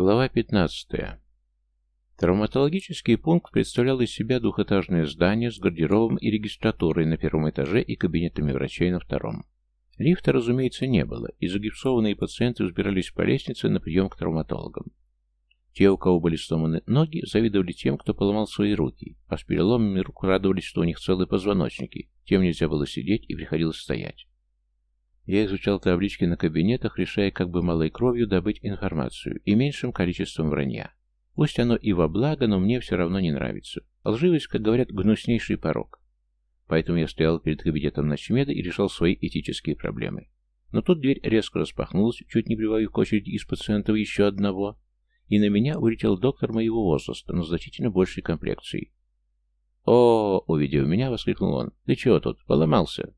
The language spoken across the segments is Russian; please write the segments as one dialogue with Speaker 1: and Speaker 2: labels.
Speaker 1: Глава 15. Травматологический пункт представлял из себя двухэтажное здание с гардеробом и регистратурой на первом этаже и кабинетами врачей на втором. Лифта, разумеется, не было, и загипсованные пациенты взбирались по лестнице на прием к травматологам. Те, у кого были сломаны ноги, завидовали тем, кто поломал свои руки, а с переломами рук радовались, что у них целые позвоночники, тем нельзя было сидеть и приходилось стоять. Я изучал таблички на кабинетах, решая как бы малой кровью добыть информацию и меньшим количеством вранья. Пусть оно и во благо, но мне все равно не нравится. Лживость, как говорят, гнуснейший порог. Поэтому я стоял перед кабинетом ночмеда и решал свои этические проблемы. Но тут дверь резко распахнулась, чуть не прибавив к очереди из пациентов еще одного, и на меня улетел доктор моего возраста, но значительно большей комплекции. «О!» — увидев меня, воскликнул он. «Ты чего тут? Поломался?»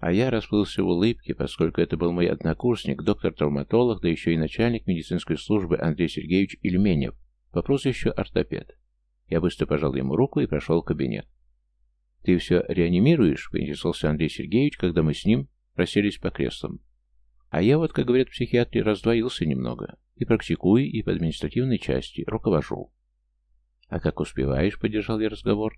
Speaker 1: А я расплылся в улыбке, поскольку это был мой однокурсник, доктор-травматолог, да еще и начальник медицинской службы Андрей Сергеевич Ильменев, по прозвищу ортопед. Я быстро пожал ему руку и прошел в кабинет. «Ты все реанимируешь?» — поинтересовался Андрей Сергеевич, когда мы с ним расселись по креслам. «А я вот, как говорят в психиатре, раздвоился немного. И практикую, и по административной части. Руковожу». «А как успеваешь?» — поддержал я разговор.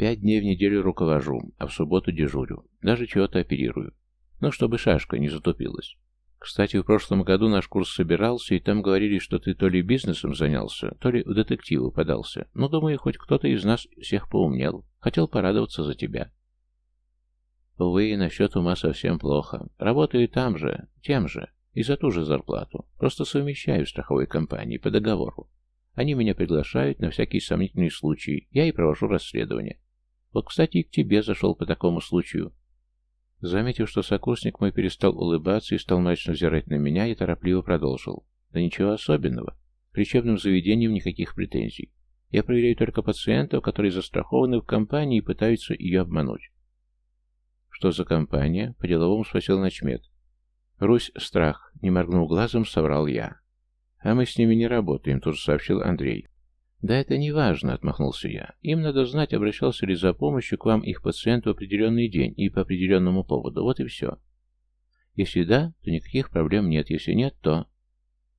Speaker 1: Пять дней в неделю руковожу, а в субботу дежурю. Даже чего-то оперирую. Ну, чтобы шашка не затупилась. Кстати, в прошлом году наш курс собирался, и там говорили, что ты то ли бизнесом занялся, то ли в детективы подался. Но, думаю, хоть кто-то из нас всех поумнел. Хотел порадоваться за тебя. Увы, насчет ума совсем плохо. Работаю там же, тем же, и за ту же зарплату. Просто совмещаю страховой компании по договору. Они меня приглашают на всякие сомнительные случаи, я и провожу расследование. Вот, кстати, и к тебе зашел по такому случаю. Заметив, что сокурсник мой перестал улыбаться и стал мрачно взирать на меня, я торопливо продолжил. Да ничего особенного. К лечебным заведениям никаких претензий. Я проверяю только пациентов, которые застрахованы в компании и пытаются ее обмануть. Что за компания? По-деловому спросил начмет. Русь Страх, не моргнув глазом, соврал я. А мы с ними не работаем, тут же сообщил Андрей. «Да это не важно», — отмахнулся я. «Им надо знать, обращался ли за помощью к вам их пациент в определенный день и по определенному поводу. Вот и все. Если да, то никаких проблем нет. Если нет, то...»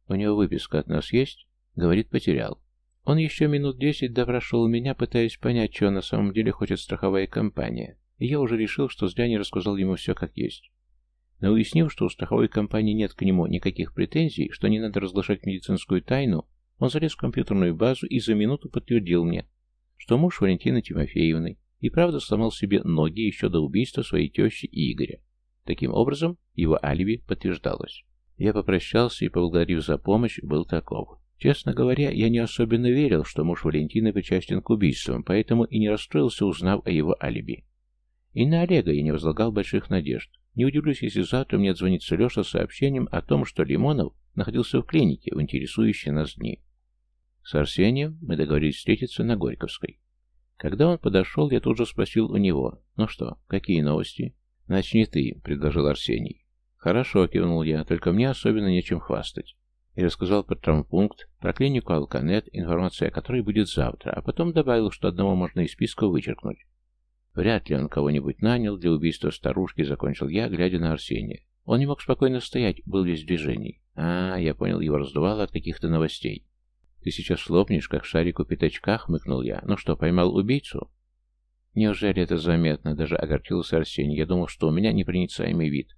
Speaker 1: «У него выписка от нас есть?» Говорит, потерял. Он еще минут десять допрашивал меня, пытаясь понять, что на самом деле хочет страховая компания. И я уже решил, что зря не рассказал ему все как есть. Но уяснив, что у страховой компании нет к нему никаких претензий, что не надо разглашать медицинскую тайну, он залез в компьютерную базу и за минуту подтвердил мне, что муж Валентины Тимофеевны и правда сломал себе ноги еще до убийства своей тещи Игоря. Таким образом, его алиби подтверждалось. Я попрощался и, поблагодарив за помощь, был таков. Честно говоря, я не особенно верил, что муж Валентины причастен к убийствам, поэтому и не расстроился, узнав о его алиби. И на Олега я не возлагал больших надежд. Не удивлюсь, если завтра мне отзвонится Леша с сообщением о том, что Лимонов находился в клинике в интересующие нас дни. С Арсением мы договорились встретиться на Горьковской. Когда он подошел, я тут же спросил у него, «Ну что, какие новости?» «Начни ты», — предложил Арсений. «Хорошо», — кивнул я, — «только мне особенно нечем хвастать». И рассказал про травмпункт, про клинику Алканет, информация о которой будет завтра, а потом добавил, что одного можно из списка вычеркнуть. Вряд ли он кого-нибудь нанял для убийства старушки, закончил я, глядя на Арсения. Он не мог спокойно стоять, был весь в движении. А, я понял, его раздувало от каких-то новостей. «Ты сейчас лопнешь, как шарик у пятачка», — хмыкнул я. «Ну что, поймал убийцу?» «Неужели это заметно?» — даже огорчился Арсений. «Я думал, что у меня непроницаемый вид».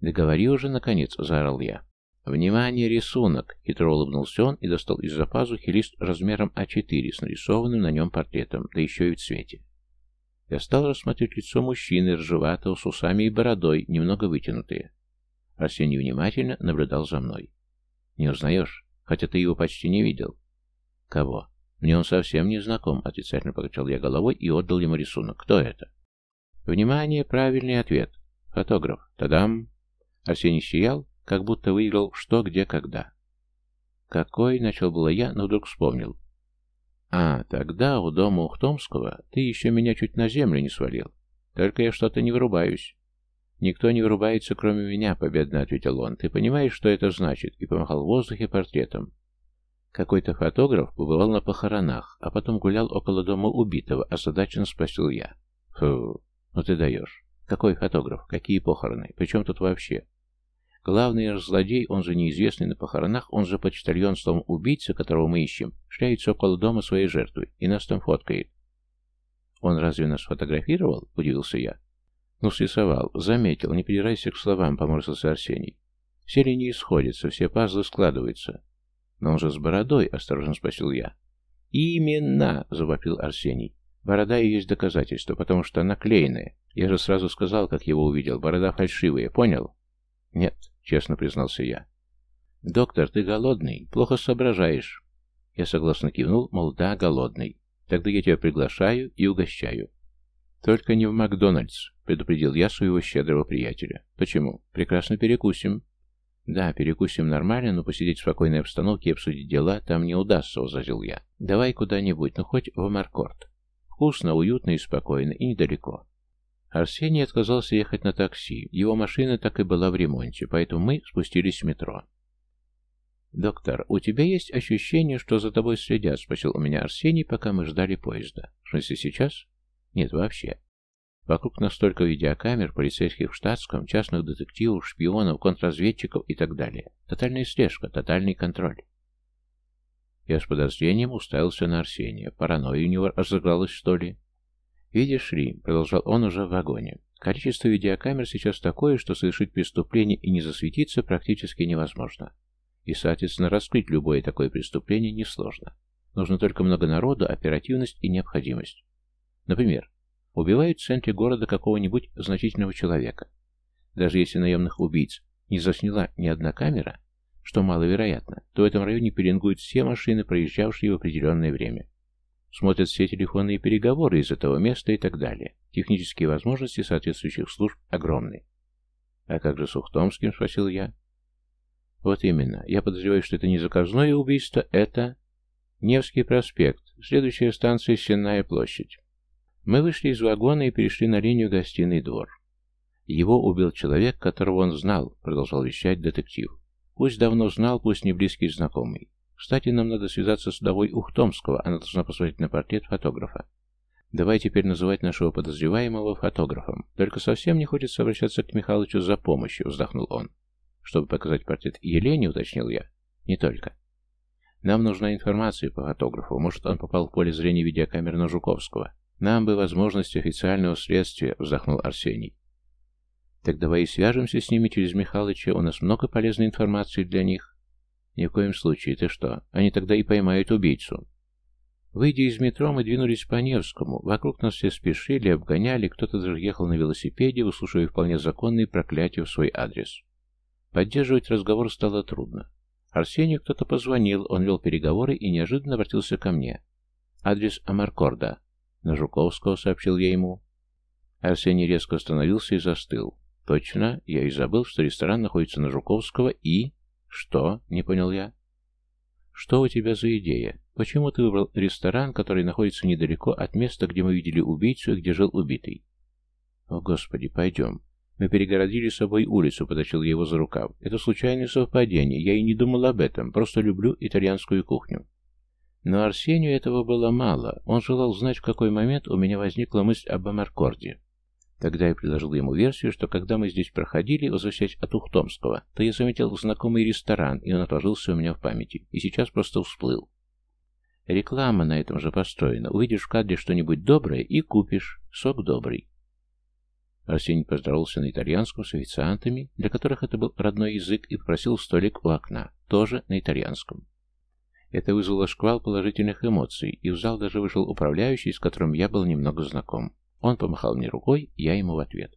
Speaker 1: «Да говори уже, наконец!» — заорал я. «Внимание, рисунок!» — хитро улыбнулся он и достал из-за пазухи лист размером А4 с нарисованным на нем портретом, да еще и в цвете. Я стал рассматривать лицо мужчины, ржеватого, с усами и бородой, немного вытянутые. Арсений внимательно наблюдал за мной. «Не узнаешь?» Хотя ты его почти не видел. Кого? Мне он совсем не знаком, отрицательно покачал я головой и отдал ему рисунок. Кто это? Внимание, правильный ответ. Фотограф. Тадам. Арсений сиял, как будто выиграл что, где, когда. Какой, начал было я, но вдруг вспомнил. А, тогда у дома Ухтомского ты еще меня чуть на землю не свалил. Только я что-то не вырубаюсь. «Никто не вырубается, кроме меня», — победно ответил он. «Ты понимаешь, что это значит?» И помахал в воздухе портретом. Какой-то фотограф побывал на похоронах, а потом гулял около дома убитого, озадаченно спросил я. «Фу, ну ты даешь. Какой фотограф? Какие похороны? Причем тут вообще?» Главный злодей, он же неизвестный на похоронах, он же почтальон, словом убийца, которого мы ищем, шляется около дома своей жертвы и нас там фоткает. Он разве нас фотографировал? Удивился я. Ну, срисовал. Заметил. Не придирайся к словам, поморщился Арсений. Все линии сходятся, все пазлы складываются. Но он же с бородой, осторожно спросил я. Именно, завопил Арсений. Борода и есть доказательство, потому что она клеенная. Я же сразу сказал, как его увидел. Борода фальшивая, понял? Нет, честно признался я. «Доктор, ты голодный, плохо соображаешь». Я согласно кивнул, мол, да, голодный. Тогда я тебя приглашаю и угощаю. Только не в Макдональдс, предупредил я своего щедрого приятеля. Почему? Прекрасно перекусим. Да, перекусим нормально, но посидеть в спокойной обстановке и обсудить дела там не удастся, возразил я. Давай куда-нибудь, ну хоть в Маркорт. Вкусно, уютно и спокойно, и недалеко. Арсений отказался ехать на такси. Его машина так и была в ремонте, поэтому мы спустились в метро. «Доктор, у тебя есть ощущение, что за тобой следят?» — спросил у меня Арсений, пока мы ждали поезда. «В смысле, сейчас?» «Нет, вообще. Вокруг настолько видеокамер, полицейских в штатском, частных детективов, шпионов, контрразведчиков и так далее. Тотальная слежка, тотальный контроль». Я с подозрением уставился на Арсения. Паранойя у него разыгралась, что ли? «Видишь ли», — продолжал он уже в вагоне, — «количество видеокамер сейчас такое, что совершить преступление и не засветиться практически невозможно. И, соответственно, раскрыть любое такое преступление несложно. Нужно только много народу, оперативность и необходимость. Например, убивают в центре города какого-нибудь значительного человека. Даже если наемных убийц не засняла ни одна камера, что маловероятно, то в этом районе пеленгуют все машины, проезжавшие в определенное время. Смотрят все телефонные переговоры из этого места и так далее. Технические возможности соответствующих служб огромны. «А как же с Ухтомским?» – спросил я. «Вот именно. Я подозреваю, что это не заказное убийство, это...» «Невский проспект. Следующая станция – Сенная площадь». Мы вышли из вагона и перешли на линию гостиный двор. Его убил человек, которого он знал, продолжал вещать детектив. Пусть давно знал, пусть не близкий знакомый. Кстати, нам надо связаться с удовой Ухтомского, она должна посмотреть на портрет фотографа. Давай теперь называть нашего подозреваемого фотографом. Только совсем не хочется обращаться к Михалычу за помощью, вздохнул он. Чтобы показать портрет Елене, уточнил я. Не только. Нам нужна информация по фотографу. Может, он попал в поле зрения видеокамеры на Жуковского. Нам бы возможность официального следствия, вздохнул Арсений. Так давай и свяжемся с ними через Михалыча. У нас много полезной информации для них. «Ни в коем случае. Ты что? Они тогда и поймают убийцу». Выйдя из метро, мы двинулись по Невскому. Вокруг нас все спешили, обгоняли, кто-то даже ехал на велосипеде, выслушивая вполне законные проклятия в свой адрес. Поддерживать разговор стало трудно. Арсению кто-то позвонил, он вел переговоры и неожиданно обратился ко мне. «Адрес Амаркорда». «На Жуковского», — сообщил я ему. Арсений резко остановился и застыл. «Точно, я и забыл, что ресторан находится на Жуковского и...» «Что?» — не понял я. «Что у тебя за идея? Почему ты выбрал ресторан, который находится недалеко от места, где мы видели убийцу и где жил убитый?» «О, Господи, пойдем. Мы перегородили собой улицу, потащил я его за рукав. Это случайное совпадение, я и не думал об этом, просто люблю итальянскую кухню». Но Арсению этого было мало. Он желал знать, в какой момент у меня возникла мысль об Амаркорде. Тогда я предложил ему версию, что когда мы здесь проходили, возвращаясь от Ухтомского, то я заметил знакомый ресторан, и он отложился у меня в памяти, и сейчас просто всплыл. Реклама на этом же построена. Увидишь в кадре что-нибудь доброе и купишь. Сок добрый. Арсений поздоровался на итальянском с официантами, для которых это был родной язык, и попросил столик у окна, тоже на итальянском. Это вызвало шквал положительных эмоций, и в зал даже вышел управляющий, с которым я был немного знаком. Он помахал мне рукой, я ему в ответ.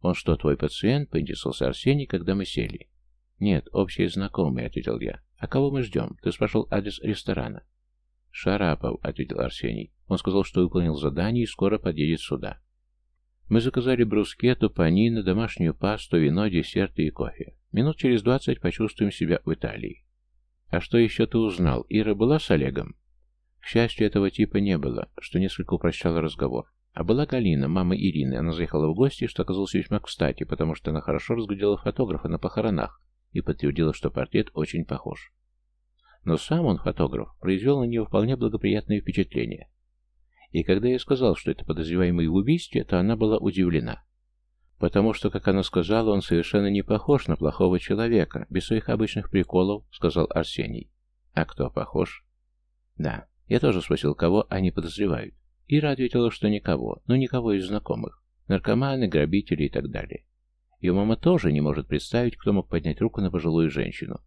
Speaker 1: «Он что, твой пациент?» — поинтересовался Арсений, когда мы сели. «Нет, общие знакомые», — ответил я. «А кого мы ждем? Ты спрашивал адрес ресторана». «Шарапов», — ответил Арсений. Он сказал, что выполнил задание и скоро подъедет сюда. Мы заказали брускету, панина, домашнюю пасту, вино, десерты и кофе. Минут через двадцать почувствуем себя в Италии. «А что еще ты узнал? Ира была с Олегом?» К счастью, этого типа не было, что несколько упрощало разговор. А была Галина, мама Ирины. Она заехала в гости, что оказалось весьма кстати, потому что она хорошо разглядела фотографа на похоронах и подтвердила, что портрет очень похож. Но сам он, фотограф, произвел на нее вполне благоприятное впечатление. И когда я сказал, что это подозреваемый в убийстве, то она была удивлена. Потому что, как она сказала, он совершенно не похож на плохого человека, без своих обычных приколов, сказал Арсений. А кто похож? Да, я тоже спросил, кого они подозревают. Ира ответила, что никого, ну никого из знакомых. Наркоманы, грабители и так далее. Ее мама тоже не может представить, кто мог поднять руку на пожилую женщину.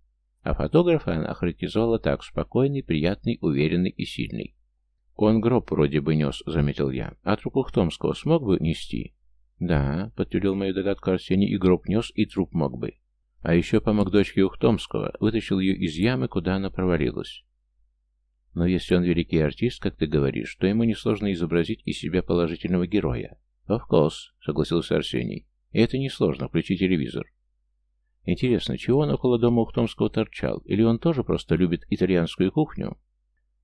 Speaker 1: А фотографа она охарактеризовала так, спокойный, приятный, уверенный и сильный. «Он гроб вроде бы нес», — заметил я. «А труп Ухтомского смог бы нести?» «Да», — подтвердил мою догадку Арсений, и гроб нес, и труп мог бы. А еще помог дочке Ухтомского, вытащил ее из ямы, куда она провалилась. Но если он великий артист, как ты говоришь, то ему несложно изобразить из себя положительного героя. «Of course», — согласился Арсений. «И это несложно, включи телевизор». Интересно, чего он около дома Ухтомского торчал? Или он тоже просто любит итальянскую кухню?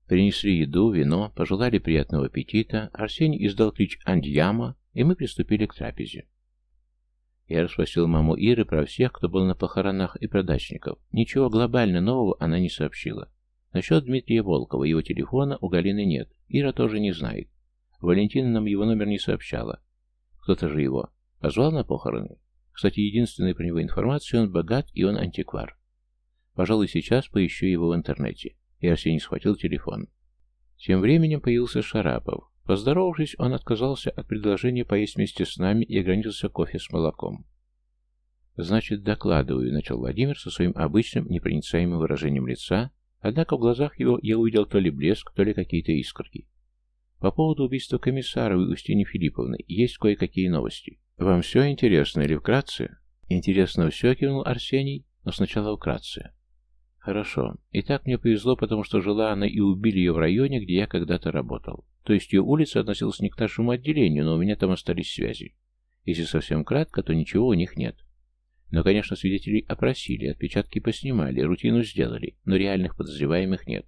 Speaker 1: Принесли еду, вино, пожелали приятного аппетита, Арсений издал клич «Андьяма», и мы приступили к трапезе. Я расспросил маму Иры про всех, кто был на похоронах и про дачников. Ничего глобально нового она не сообщила. Насчет Дмитрия Волкова, его телефона у Галины нет. Ира тоже не знает. Валентина нам его номер не сообщала. Кто-то же его позвал на похороны. Кстати, единственная про него информация, он богат и он антиквар. Пожалуй, сейчас поищу его в интернете. И Арсений схватил телефон. Тем временем появился Шарапов. Поздоровавшись, он отказался от предложения поесть вместе с нами и ограничился кофе с молоком. «Значит, докладываю», — начал Владимир со своим обычным непроницаемым выражением лица, однако в глазах его я увидел то ли блеск, то ли какие-то искорки. По поводу убийства Комиссаровой Устини Филипповны есть кое-какие новости. Вам все интересно или вкратце? Интересно все, кивнул Арсений, но сначала вкратце. Хорошо. И так мне повезло, потому что жила она и убили ее в районе, где я когда-то работал. То есть ее улица относилась не к нашему отделению, но у меня там остались связи. Если совсем кратко, то ничего у них нет. Но, конечно, свидетелей опросили, отпечатки поснимали, рутину сделали, но реальных подозреваемых нет.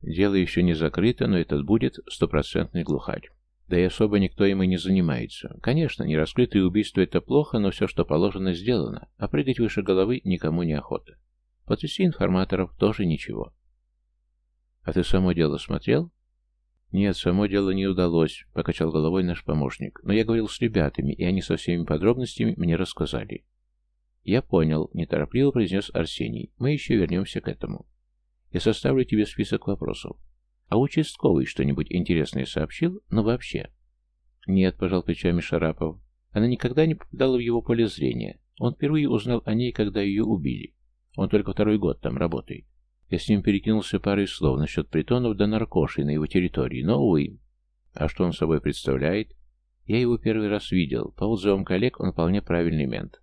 Speaker 1: Дело еще не закрыто, но этот будет стопроцентный глухарь. Да и особо никто им и не занимается. Конечно, нераскрытые убийства это плохо, но все, что положено, сделано, а прыгать выше головы никому не охота. Потряси информаторов тоже ничего. А ты само дело смотрел? Нет, само дело не удалось, покачал головой наш помощник. Но я говорил с ребятами, и они со всеми подробностями мне рассказали. Я понял, неторопливо произнес Арсений. Мы еще вернемся к этому. Я составлю тебе список вопросов. А участковый что-нибудь интересное сообщил? Ну вообще. Нет, пожал плечами Шарапов. Она никогда не попадала в его поле зрения. Он впервые узнал о ней, когда ее убили. Он только второй год там работает. Я с ним перекинулся парой слов насчет притонов до наркошей на его территории, но, увы. А что он собой представляет? Я его первый раз видел. По отзывам коллег, он вполне правильный мент.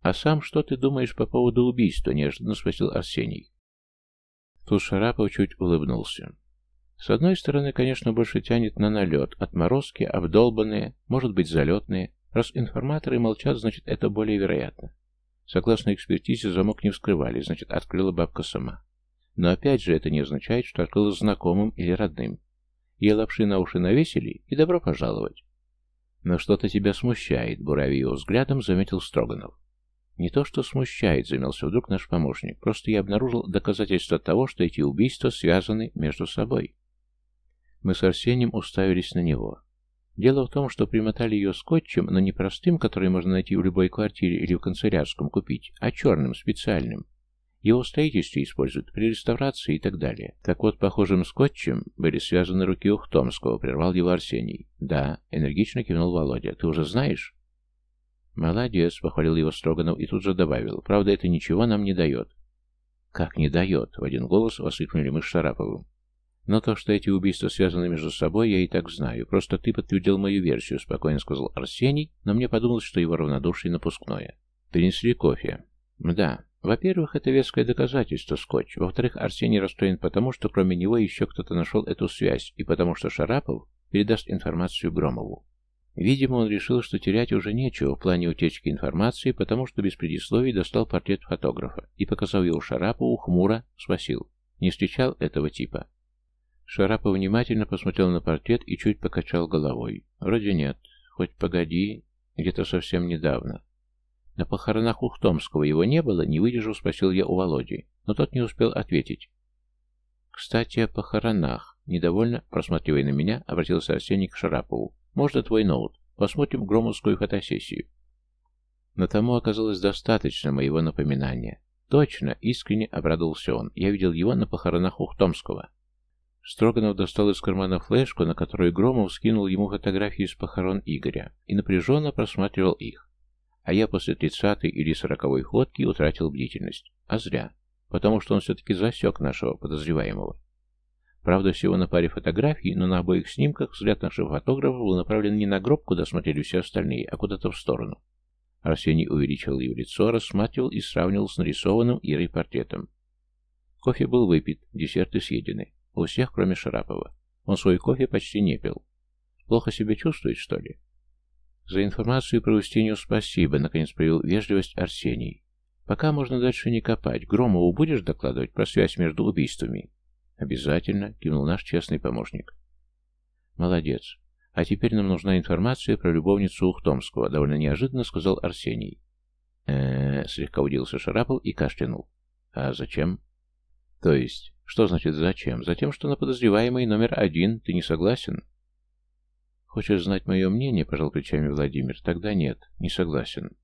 Speaker 1: «А сам что ты думаешь по поводу убийства?» – неожиданно спросил Арсений. Тут Шарапов чуть улыбнулся. С одной стороны, конечно, больше тянет на налет. Отморозки, обдолбанные, может быть, залетные. Раз информаторы молчат, значит, это более вероятно. Согласно экспертизе, замок не вскрывали, значит, открыла бабка сама. Но опять же, это не означает, что открыла знакомым или родным. Ей лапши на уши навесили, и добро пожаловать. Но что-то тебя смущает, бурави его взглядом, заметил Строганов. Не то, что смущает, замялся вдруг наш помощник, просто я обнаружил доказательства того, что эти убийства связаны между собой. Мы с Арсением уставились на него. Дело в том, что примотали ее скотчем, но не простым, который можно найти в любой квартире или в канцелярском купить, а черным, специальным. Его в строительстве используют, при реставрации и так далее. Так вот, похожим скотчем были связаны руки Ухтомского, прервал его Арсений. Да, энергично кивнул Володя. Ты уже знаешь? Молодец, похвалил его Строганов и тут же добавил. Правда, это ничего нам не дает. Как не дает? В один голос воскликнули мы с Шараповым. Но то, что эти убийства связаны между собой, я и так знаю. Просто ты подтвердил мою версию, спокойно сказал Арсений, но мне подумалось, что его равнодушие напускное. Принесли кофе. Да. Во-первых, это веское доказательство, скотч. Во-вторых, Арсений расстроен потому, что кроме него еще кто-то нашел эту связь, и потому что Шарапов передаст информацию Громову. Видимо, он решил, что терять уже нечего в плане утечки информации, потому что без предисловий достал портрет фотографа и, показав его Шарапову, хмуро спросил. Не встречал этого типа? Шарапов внимательно посмотрел на портрет и чуть покачал головой. Вроде нет. Хоть погоди, где-то совсем недавно. На похоронах Ухтомского его не было, не выдержав, спросил я у Володи, но тот не успел ответить. «Кстати, о похоронах», — недовольно, просматривая на меня, обратился Арсений к Шарапову. «Можно твой ноут? Посмотрим громовскую фотосессию». Но тому оказалось достаточно моего напоминания. Точно, искренне обрадовался он. Я видел его на похоронах Ухтомского. Строганов достал из кармана флешку, на которую Громов скинул ему фотографии с похорон Игоря, и напряженно просматривал их. А я после тридцатой или сороковой ходки утратил бдительность. А зря. Потому что он все-таки засек нашего подозреваемого. Правда, всего на паре фотографий, но на обоих снимках взгляд нашего фотографа был направлен не на гроб, куда смотрели все остальные, а куда-то в сторону. Арсений увеличил его лицо, рассматривал и сравнивал с нарисованным Ирой портретом. Кофе был выпит, десерты съедены. У всех, кроме Шарапова. Он свой кофе почти не пил. Плохо себя чувствует, что ли? За информацию про Устинью спасибо, наконец проявил вежливость Арсений. Пока можно дальше не копать. Громову будешь докладывать про связь между убийствами? Обязательно, кивнул наш честный помощник. Молодец. А теперь нам нужна информация про любовницу Ухтомского, довольно неожиданно сказал Арсений. э, -э слегка удивился Шарапов и кашлянул. А зачем? То есть, что значит зачем? Затем, что на подозреваемый номер один ты не согласен? Хочешь знать мое мнение, пожал плечами Владимир, тогда нет, не согласен.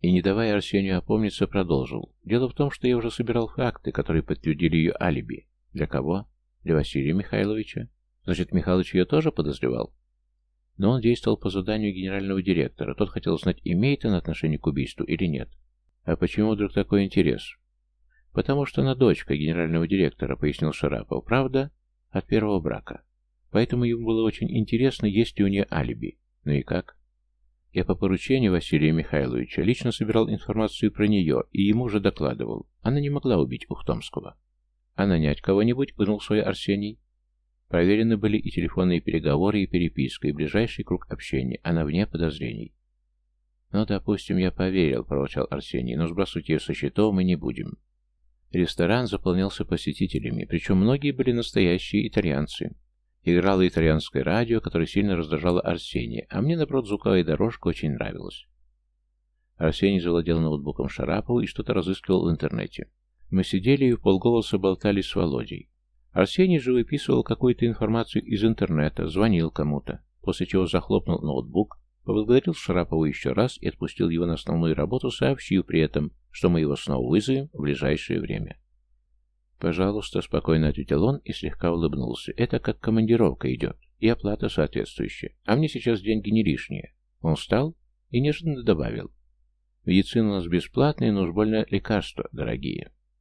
Speaker 1: И не давая Арсению опомниться, продолжил. Дело в том, что я уже собирал факты, которые подтвердили ее алиби. Для кого? Для Василия Михайловича. Значит, Михайлович ее тоже подозревал? Но он действовал по заданию генерального директора. Тот хотел знать, имеет он отношение к убийству или нет. А почему вдруг такой интерес? Потому что она дочка генерального директора, пояснил Шарапов. Правда? От первого брака. Поэтому ему было очень интересно, есть ли у нее алиби. Ну и как? Я по поручению Василия Михайловича лично собирал информацию про нее и ему уже докладывал. Она не могла убить Ухтомского. А нанять кого-нибудь, вынул свой Арсений. Проверены были и телефонные переговоры, и переписка, и ближайший круг общения, она вне подозрений. «Ну, допустим, я поверил», — проворчал Арсений, — «но сбрасывать ее со счетов мы не будем». Ресторан заполнялся посетителями, причем многие были настоящие итальянцы. Играло итальянское радио, которое сильно раздражало Арсения, а мне, наоборот, звуковая дорожка очень нравилась. Арсений завладел ноутбуком Шарапова и что-то разыскивал в интернете. Мы сидели и в полголоса болтали с Володей. Арсений же выписывал какую-то информацию из интернета, звонил кому-то, после чего захлопнул ноутбук, поблагодарил Шарапова еще раз и отпустил его на основную работу, сообщив при этом, что мы его снова вызовем в ближайшее время. «Пожалуйста», — спокойно ответил он и слегка улыбнулся. «Это как командировка идет, и оплата соответствующая. А мне сейчас деньги не лишние». Он встал и неожиданно добавил. «Медицина у нас бесплатная, но уж больно лекарства дорогие».